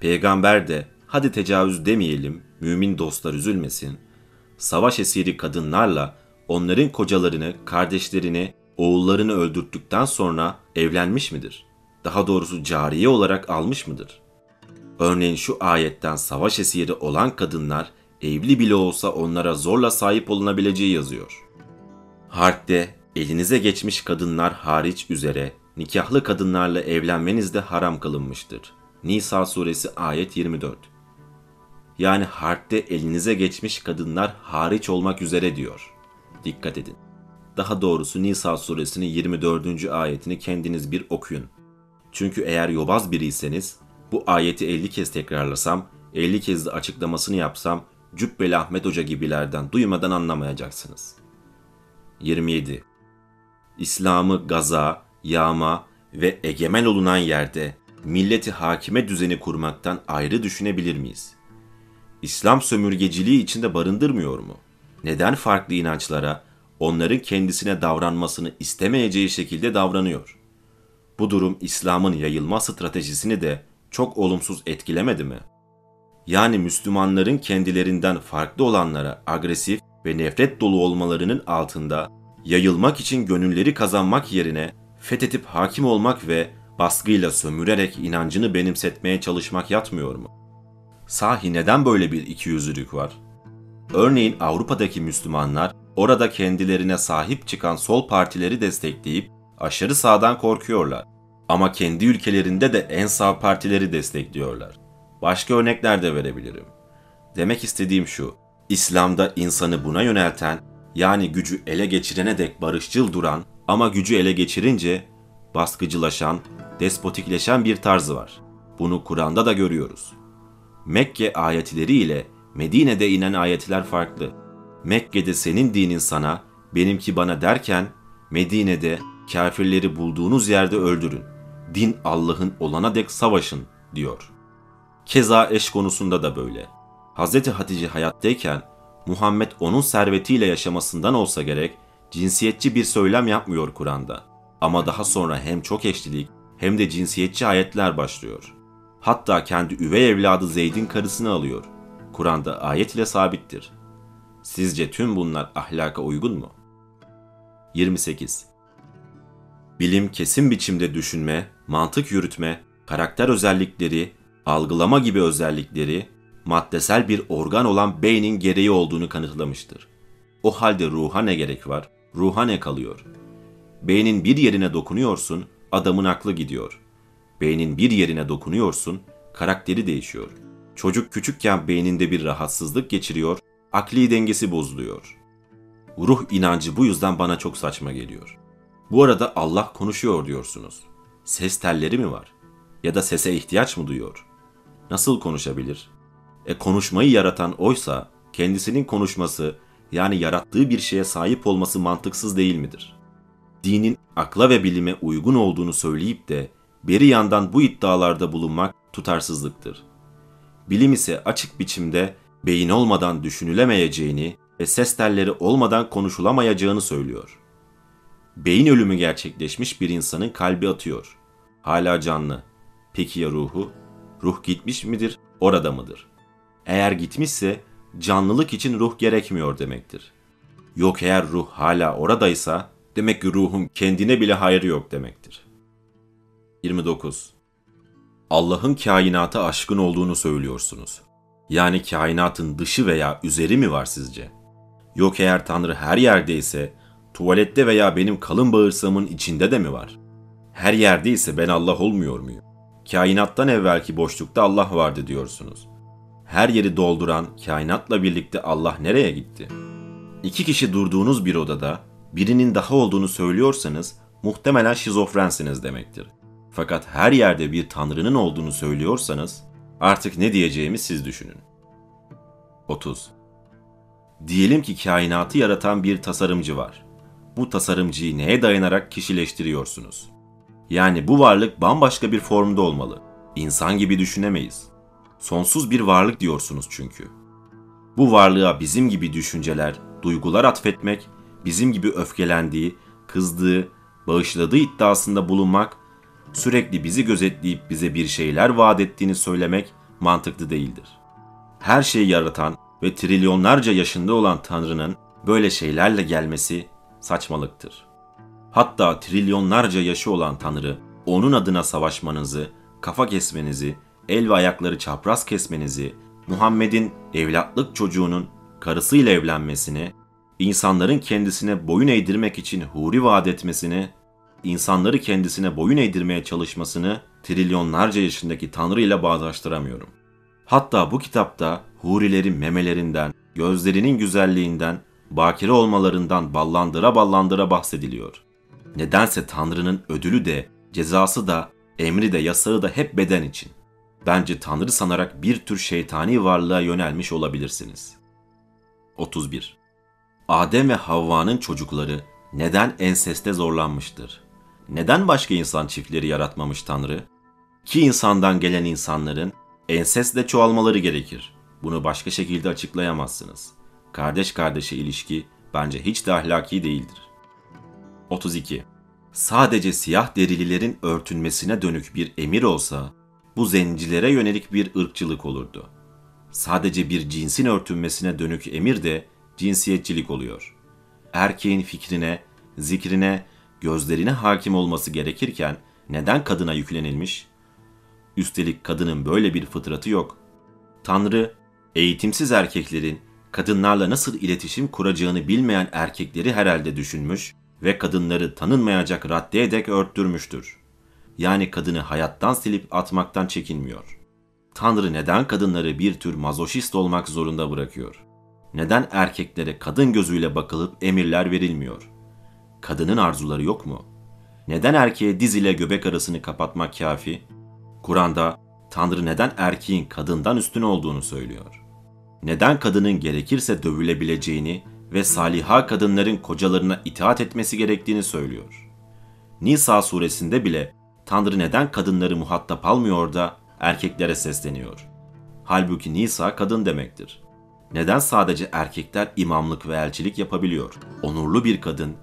Peygamber de hadi tecavüz demeyelim, mümin dostlar üzülmesin. Savaş esiri kadınlarla onların kocalarını, kardeşlerini, oğullarını öldürttükten sonra evlenmiş midir? Daha doğrusu cariye olarak almış mıdır? Örneğin şu ayetten savaş esiri olan kadınlar evli bile olsa onlara zorla sahip olunabileceği yazıyor. Harpte elinize geçmiş kadınlar hariç üzere nikahlı kadınlarla evlenmeniz de haram kılınmıştır. Nisa suresi ayet 24. Yani harpte elinize geçmiş kadınlar hariç olmak üzere diyor. Dikkat edin. Daha doğrusu Nisa suresinin 24. ayetini kendiniz bir okuyun. Çünkü eğer yobaz biriyseniz bu ayeti 50 kez tekrarlasam, 50 kez de açıklamasını yapsam Cübbeli Ahmet Hoca gibilerden duymadan anlamayacaksınız. 27. İslam'ı gaza, yağma ve egemen olunan yerde milleti hakime düzeni kurmaktan ayrı düşünebilir miyiz? İslam sömürgeciliği içinde barındırmıyor mu? Neden farklı inançlara, onların kendisine davranmasını istemeyeceği şekilde davranıyor? Bu durum İslam'ın yayılma stratejisini de çok olumsuz etkilemedi mi? Yani Müslümanların kendilerinden farklı olanlara agresif ve nefret dolu olmalarının altında yayılmak için gönülleri kazanmak yerine fethedip hakim olmak ve baskıyla sömürerek inancını benimsetmeye çalışmak yatmıyor mu? Sahi neden böyle bir ikiyüzlülük var? Örneğin Avrupa'daki Müslümanlar orada kendilerine sahip çıkan sol partileri destekleyip aşırı sağdan korkuyorlar. Ama kendi ülkelerinde de en sağ partileri destekliyorlar. Başka örnekler de verebilirim. Demek istediğim şu, İslam'da insanı buna yönelten, yani gücü ele geçirene dek barışçıl duran ama gücü ele geçirince baskıcılaşan, despotikleşen bir tarzı var. Bunu Kur'an'da da görüyoruz. Mekke ayetleri ile Medine'de inen ayetler farklı. Mekke'de senin dinin sana, benimki bana derken Medine'de kafirleri bulduğunuz yerde öldürün. Din Allah'ın olana dek savaşın diyor. Keza eş konusunda da böyle. Hz. Hatice hayattayken Muhammed onun servetiyle yaşamasından olsa gerek cinsiyetçi bir söylem yapmıyor Kur'an'da. Ama daha sonra hem çok eşlilik hem de cinsiyetçi ayetler başlıyor. Hatta kendi üvey evladı Zeyd'in karısını alıyor. Kur'an'da ayet ile sabittir. Sizce tüm bunlar ahlaka uygun mu? 28. Bilim kesin biçimde düşünme, mantık yürütme, karakter özellikleri, algılama gibi özellikleri, maddesel bir organ olan beynin gereği olduğunu kanıtlamıştır. O halde ruha ne gerek var? Ruha ne kalıyor? Beynin bir yerine dokunuyorsun, adamın aklı gidiyor. Beynin bir yerine dokunuyorsun, karakteri değişiyor. Çocuk küçükken beyninde bir rahatsızlık geçiriyor, akli dengesi bozuluyor. Ruh inancı bu yüzden bana çok saçma geliyor. Bu arada Allah konuşuyor diyorsunuz. Ses telleri mi var? Ya da sese ihtiyaç mı duyuyor? Nasıl konuşabilir? E konuşmayı yaratan oysa kendisinin konuşması yani yarattığı bir şeye sahip olması mantıksız değil midir? Dinin akla ve bilime uygun olduğunu söyleyip de beri yandan bu iddialarda bulunmak tutarsızlıktır. Bilim ise açık biçimde beyin olmadan düşünülemeyeceğini ve ses telleri olmadan konuşulamayacağını söylüyor. Beyin ölümü gerçekleşmiş bir insanın kalbi atıyor. Hala canlı. Peki ya ruhu? Ruh gitmiş midir, orada mıdır? Eğer gitmişse canlılık için ruh gerekmiyor demektir. Yok eğer ruh hala oradaysa demek ki ruhun kendine bile hayrı yok demektir. 29. Allah'ın kainata aşkın olduğunu söylüyorsunuz. Yani kainatın dışı veya üzeri mi var sizce? Yok eğer Tanrı her yerdeyse, tuvalette veya benim kalın bağırsamın içinde de mi var? Her yerdeyse ben Allah olmuyor muyum? Kainattan evvelki boşlukta Allah vardı diyorsunuz. Her yeri dolduran kainatla birlikte Allah nereye gitti? İki kişi durduğunuz bir odada birinin daha olduğunu söylüyorsanız muhtemelen şizofrensiniz demektir. Fakat her yerde bir tanrının olduğunu söylüyorsanız artık ne diyeceğimi siz düşünün. 30. Diyelim ki kainatı yaratan bir tasarımcı var. Bu tasarımcıyı neye dayanarak kişileştiriyorsunuz? Yani bu varlık bambaşka bir formda olmalı. İnsan gibi düşünemeyiz. Sonsuz bir varlık diyorsunuz çünkü. Bu varlığa bizim gibi düşünceler, duygular atfetmek, bizim gibi öfkelendiği, kızdığı, bağışladığı iddiasında bulunmak, sürekli bizi gözetleyip bize bir şeyler vaat ettiğini söylemek mantıklı değildir. Her şeyi yaratan ve trilyonlarca yaşında olan Tanrı'nın böyle şeylerle gelmesi saçmalıktır. Hatta trilyonlarca yaşı olan Tanrı, onun adına savaşmanızı, kafa kesmenizi, el ve ayakları çapraz kesmenizi, Muhammed'in evlatlık çocuğunun karısıyla evlenmesini, insanların kendisine boyun eğdirmek için huri vaat etmesini, insanları kendisine boyun eğdirmeye çalışmasını trilyonlarca yaşındaki Tanrı ile bağdaştıramıyorum. Hatta bu kitapta hurilerin memelerinden, gözlerinin güzelliğinden, bakire olmalarından ballandıra ballandıra bahsediliyor. Nedense Tanrı'nın ödülü de, cezası da, emri de, yasağı da hep beden için. Bence Tanrı sanarak bir tür şeytani varlığa yönelmiş olabilirsiniz. 31. Adem ve Havva'nın çocukları neden enseste zorlanmıştır? Neden başka insan çiftleri yaratmamış Tanrı? Ki insandan gelen insanların ensesle çoğalmaları gerekir. Bunu başka şekilde açıklayamazsınız. Kardeş kardeşe ilişki bence hiç de ahlaki değildir. 32. Sadece siyah derililerin örtünmesine dönük bir emir olsa bu zencilere yönelik bir ırkçılık olurdu. Sadece bir cinsin örtünmesine dönük emir de cinsiyetçilik oluyor. Erkeğin fikrine, zikrine, gözlerine hakim olması gerekirken neden kadına yüklenilmiş? Üstelik kadının böyle bir fıtratı yok. Tanrı, eğitimsiz erkeklerin kadınlarla nasıl iletişim kuracağını bilmeyen erkekleri herhalde düşünmüş ve kadınları tanınmayacak raddeye dek örttürmüştür. Yani kadını hayattan silip atmaktan çekinmiyor. Tanrı neden kadınları bir tür mazoşist olmak zorunda bırakıyor? Neden erkeklere kadın gözüyle bakılıp emirler verilmiyor? Kadının arzuları yok mu? Neden erkeğe diz ile göbek arasını kapatmak kafi? Kur'an'da Tanrı neden erkeğin kadından üstün olduğunu söylüyor. Neden kadının gerekirse dövülebileceğini ve saliha kadınların kocalarına itaat etmesi gerektiğini söylüyor. Nisa suresinde bile Tanrı neden kadınları muhatap almıyor da erkeklere sesleniyor. Halbuki Nisa kadın demektir. Neden sadece erkekler imamlık ve elçilik yapabiliyor? Onurlu bir kadın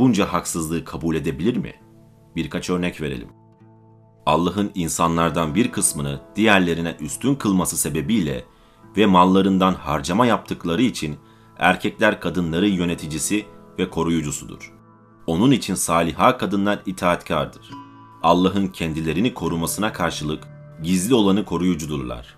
bunca haksızlığı kabul edebilir mi? Birkaç örnek verelim. Allah'ın insanlardan bir kısmını diğerlerine üstün kılması sebebiyle ve mallarından harcama yaptıkları için erkekler kadınların yöneticisi ve koruyucusudur. Onun için saliha kadınlar itaatkardır. Allah'ın kendilerini korumasına karşılık gizli olanı koruyucudurlar.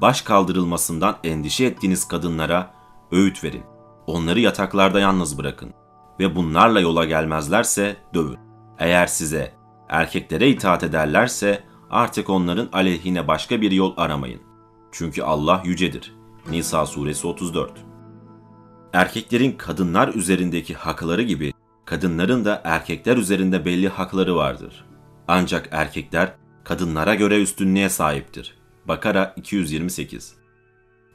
Baş kaldırılmasından endişe ettiğiniz kadınlara öğüt verin. Onları yataklarda yalnız bırakın ve bunlarla yola gelmezlerse dövün. Eğer size erkeklere itaat ederlerse artık onların aleyhine başka bir yol aramayın. Çünkü Allah yücedir. Nisa suresi 34 Erkeklerin kadınlar üzerindeki hakları gibi kadınların da erkekler üzerinde belli hakları vardır. Ancak erkekler kadınlara göre üstünlüğe sahiptir. Bakara 228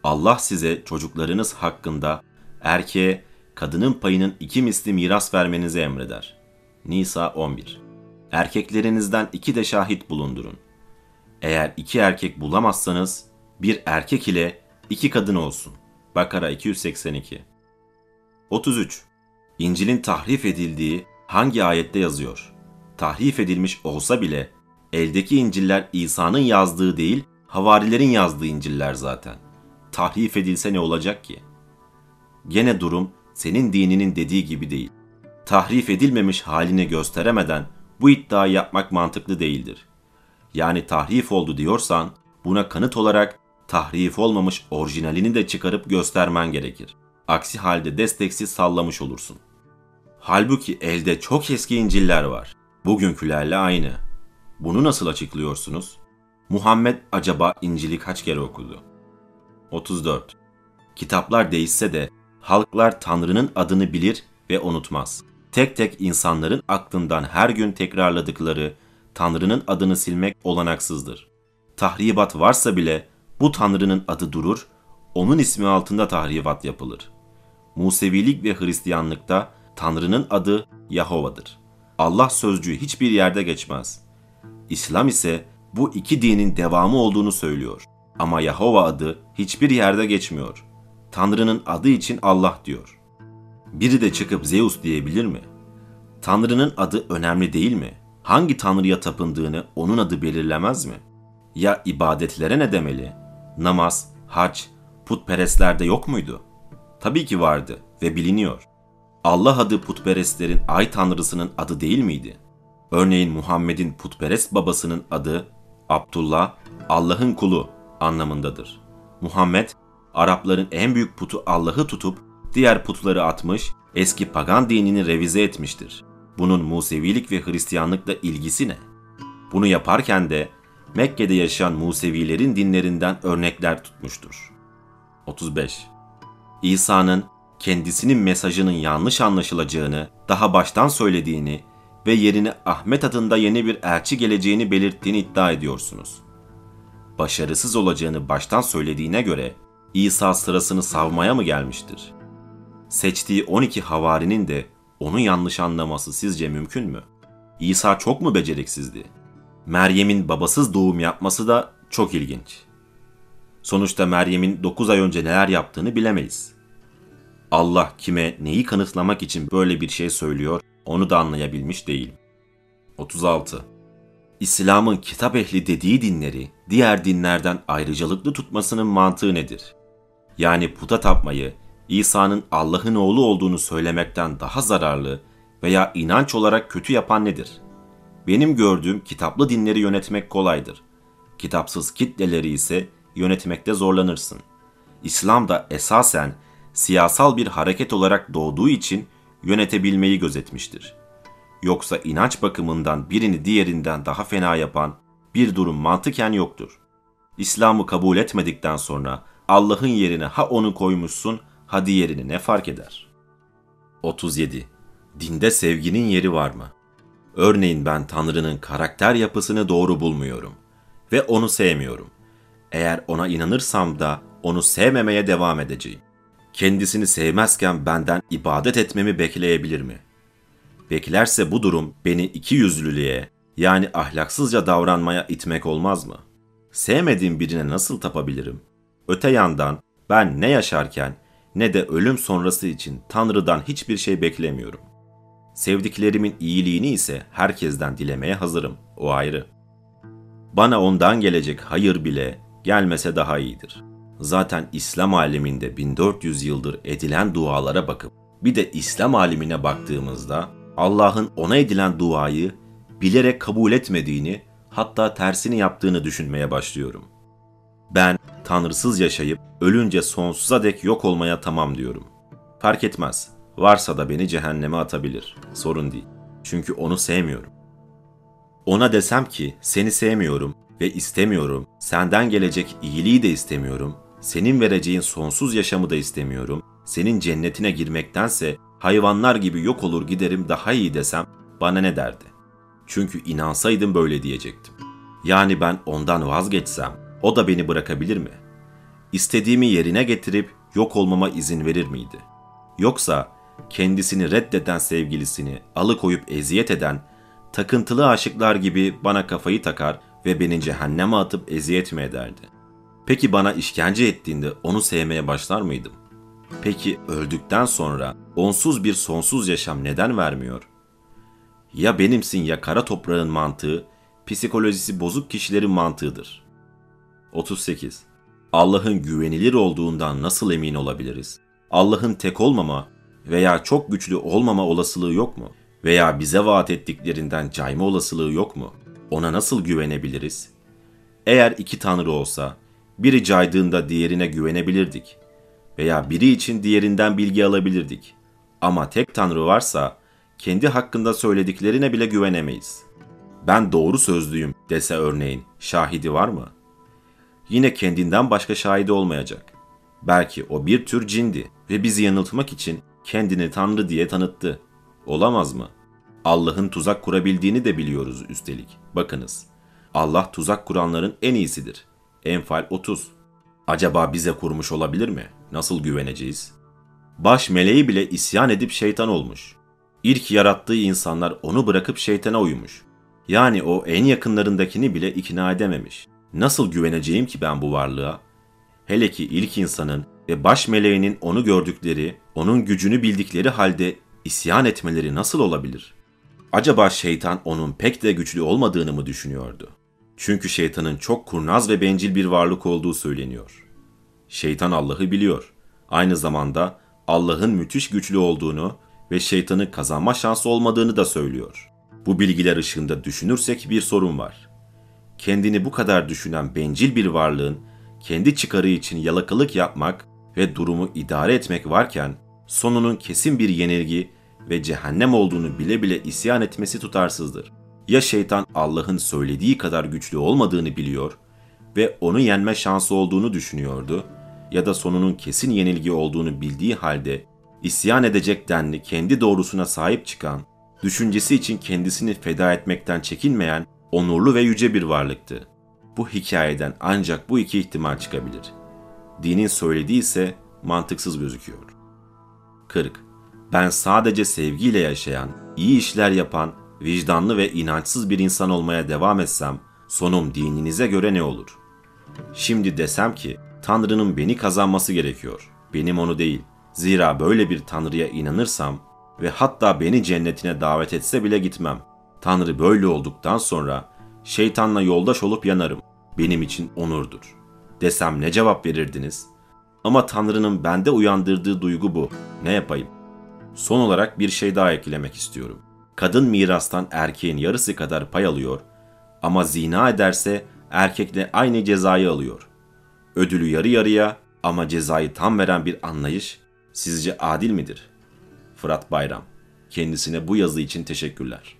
Allah size çocuklarınız hakkında erkeğe kadının payının iki misli miras vermenizi emreder. Nisa 11 Erkeklerinizden iki de şahit bulundurun. Eğer iki erkek bulamazsanız bir erkek ile iki kadın olsun. Bakara 282 33. İncil'in tahrif edildiği hangi ayette yazıyor? Tahrif edilmiş olsa bile eldeki İncil'ler İsa'nın yazdığı değil, havarilerin yazdığı İncil'ler zaten. Tahrif edilse ne olacak ki? Gene durum senin dininin dediği gibi değil. Tahrif edilmemiş halini gösteremeden bu iddiayı yapmak mantıklı değildir. Yani tahrif oldu diyorsan buna kanıt olarak tahrif olmamış orijinalini de çıkarıp göstermen gerekir. Aksi halde desteksiz sallamış olursun. Halbuki elde çok eski İncil'ler var. Bugünkülerle aynı. Bunu nasıl açıklıyorsunuz? Muhammed acaba İncil'i kaç kere okudu? 34. Kitaplar değişse de halklar Tanrı'nın adını bilir ve unutmaz. Tek tek insanların aklından her gün tekrarladıkları Tanrı'nın adını silmek olanaksızdır. Tahribat varsa bile bu Tanrı'nın adı durur, onun ismi altında tahribat yapılır. Musevilik ve Hristiyanlıkta Tanrı'nın adı Yahova'dır. Allah sözcüğü hiçbir yerde geçmez. İslam ise bu iki dinin devamı olduğunu söylüyor. Ama Yahova adı hiçbir yerde geçmiyor. Tanrı'nın adı için Allah diyor. Biri de çıkıp Zeus diyebilir mi? Tanrı'nın adı önemli değil mi? Hangi tanrıya tapındığını onun adı belirlemez mi? Ya ibadetlere ne demeli? Namaz, hac, putperestlerde yok muydu? Tabii ki vardı ve biliniyor. Allah adı putperestlerin ay tanrısının adı değil miydi? Örneğin Muhammed'in putperest babasının adı Abdullah, Allah'ın kulu anlamındadır. Muhammed, Arapların en büyük putu Allah'ı tutup diğer putları atmış, eski pagan dinini revize etmiştir. Bunun Musevilik ve Hristiyanlıkla ilgisi ne? Bunu yaparken de Mekke'de yaşayan Musevilerin dinlerinden örnekler tutmuştur. 35. İsa'nın kendisinin mesajının yanlış anlaşılacağını daha baştan söylediğini ve yerine Ahmet adında yeni bir elçi geleceğini belirttiğini iddia ediyorsunuz. Başarısız olacağını baştan söylediğine göre İsa sırasını savmaya mı gelmiştir? Seçtiği 12 havarinin de onu yanlış anlaması sizce mümkün mü? İsa çok mu beceriksizdi? Meryem'in babasız doğum yapması da çok ilginç. Sonuçta Meryem'in 9 ay önce neler yaptığını bilemeyiz. Allah kime neyi kanıtlamak için böyle bir şey söylüyor onu da anlayabilmiş değil. 36. İslam'ın kitap ehli dediği dinleri diğer dinlerden ayrıcalıklı tutmasının mantığı nedir? Yani puta tapmayı, İsa'nın Allah'ın oğlu olduğunu söylemekten daha zararlı veya inanç olarak kötü yapan nedir? Benim gördüğüm kitaplı dinleri yönetmek kolaydır. Kitapsız kitleleri ise yönetmekte zorlanırsın. İslam da esasen siyasal bir hareket olarak doğduğu için yönetebilmeyi gözetmiştir. Yoksa inanç bakımından birini diğerinden daha fena yapan bir durum mantıken yoktur. İslam'ı kabul etmedikten sonra Allah'ın yerine ha onu koymuşsun ha diğerini ne fark eder? 37. Dinde sevginin yeri var mı? Örneğin ben Tanrı'nın karakter yapısını doğru bulmuyorum ve onu sevmiyorum. Eğer ona inanırsam da onu sevmemeye devam edeceğim. Kendisini sevmezken benden ibadet etmemi bekleyebilir mi? Beklerse bu durum beni iki yüzlülüğe yani ahlaksızca davranmaya itmek olmaz mı? Sevmediğim birine nasıl tapabilirim? Öte yandan ben ne yaşarken ne de ölüm sonrası için Tanrı'dan hiçbir şey beklemiyorum. Sevdiklerimin iyiliğini ise herkesten dilemeye hazırım. O ayrı. Bana ondan gelecek hayır bile gelmese daha iyidir. Zaten İslam aleminde 1400 yıldır edilen dualara bakıp bir de İslam alimine baktığımızda Allah'ın ona edilen duayı bilerek kabul etmediğini hatta tersini yaptığını düşünmeye başlıyorum. Ben tanrısız yaşayıp ölünce sonsuza dek yok olmaya tamam diyorum. Fark etmez. Varsa da beni cehenneme atabilir. Sorun değil. Çünkü onu sevmiyorum. Ona desem ki seni sevmiyorum ve istemiyorum, senden gelecek iyiliği de istemiyorum, senin vereceğin sonsuz yaşamı da istemiyorum, senin cennetine girmektense hayvanlar gibi yok olur giderim daha iyi desem bana ne derdi? Çünkü inansaydım böyle diyecektim. Yani ben ondan vazgeçsem o da beni bırakabilir mi? İstediğimi yerine getirip yok olmama izin verir miydi? Yoksa kendisini reddeden sevgilisini alıkoyup eziyet eden takıntılı aşıklar gibi bana kafayı takar ve beni cehenneme atıp eziyet mi ederdi? Peki bana işkence ettiğinde onu sevmeye başlar mıydım? Peki öldükten sonra onsuz bir sonsuz yaşam neden vermiyor? Ya benimsin ya kara toprağın mantığı, psikolojisi bozuk kişilerin mantığıdır. 38. Allah'ın güvenilir olduğundan nasıl emin olabiliriz? Allah'ın tek olmama veya çok güçlü olmama olasılığı yok mu? Veya bize vaat ettiklerinden cayma olasılığı yok mu? Ona nasıl güvenebiliriz? Eğer iki tanrı olsa, biri caydığında diğerine güvenebilirdik. Veya biri için diğerinden bilgi alabilirdik. Ama tek tanrı varsa, kendi hakkında söylediklerine bile güvenemeyiz. Ben doğru sözlüyüm dese örneğin, şahidi var mı? Yine kendinden başka şahidi olmayacak. Belki o bir tür cindi ve bizi yanıltmak için kendini Tanrı diye tanıttı. Olamaz mı? Allah'ın tuzak kurabildiğini de biliyoruz üstelik. Bakınız. Allah tuzak kuranların en iyisidir. Enfal 30. Acaba bize kurmuş olabilir mi? Nasıl güveneceğiz? Baş meleği bile isyan edip şeytan olmuş. İlk yarattığı insanlar onu bırakıp şeytana uymuş. Yani o en yakınlarındakini bile ikna edememiş. Nasıl güveneceğim ki ben bu varlığa? Hele ki ilk insanın ve baş meleğinin onu gördükleri, onun gücünü bildikleri halde isyan etmeleri nasıl olabilir? Acaba şeytan onun pek de güçlü olmadığını mı düşünüyordu? Çünkü şeytanın çok kurnaz ve bencil bir varlık olduğu söyleniyor. Şeytan Allah'ı biliyor. Aynı zamanda Allah'ın müthiş güçlü olduğunu ve şeytanı kazanma şansı olmadığını da söylüyor. Bu bilgiler ışığında düşünürsek bir sorun var. Kendini bu kadar düşünen bencil bir varlığın kendi çıkarı için yalakalık yapmak ve durumu idare etmek varken sonunun kesin bir yenilgi ve cehennem olduğunu bile bile isyan etmesi tutarsızdır. Ya şeytan Allah'ın söylediği kadar güçlü olmadığını biliyor ve onu yenme şansı olduğunu düşünüyordu ya da sonunun kesin yenilgi olduğunu bildiği halde isyan edecek denli kendi doğrusuna sahip çıkan, düşüncesi için kendisini feda etmekten çekinmeyen onurlu ve yüce bir varlıktı. Bu hikayeden ancak bu iki ihtimal çıkabilir. Dinin söylediği ise mantıksız gözüküyor. 40. Ben sadece sevgiyle yaşayan, iyi işler yapan, vicdanlı ve inançsız bir insan olmaya devam etsem, sonum dininize göre ne olur? Şimdi desem ki, Tanrı'nın beni kazanması gerekiyor. Benim onu değil. Zira böyle bir Tanrı'ya inanırsam ve hatta beni cennetine davet etse bile gitmem. Tanrı böyle olduktan sonra şeytanla yoldaş olup yanarım. Benim için onurdur. Desem ne cevap verirdiniz? Ama Tanrı'nın bende uyandırdığı duygu bu. Ne yapayım? Son olarak bir şey daha eklemek istiyorum. Kadın mirastan erkeğin yarısı kadar pay alıyor ama zina ederse erkekle aynı cezayı alıyor. Ödülü yarı yarıya ama cezayı tam veren bir anlayış sizce adil midir? Fırat Bayram. Kendisine bu yazı için teşekkürler.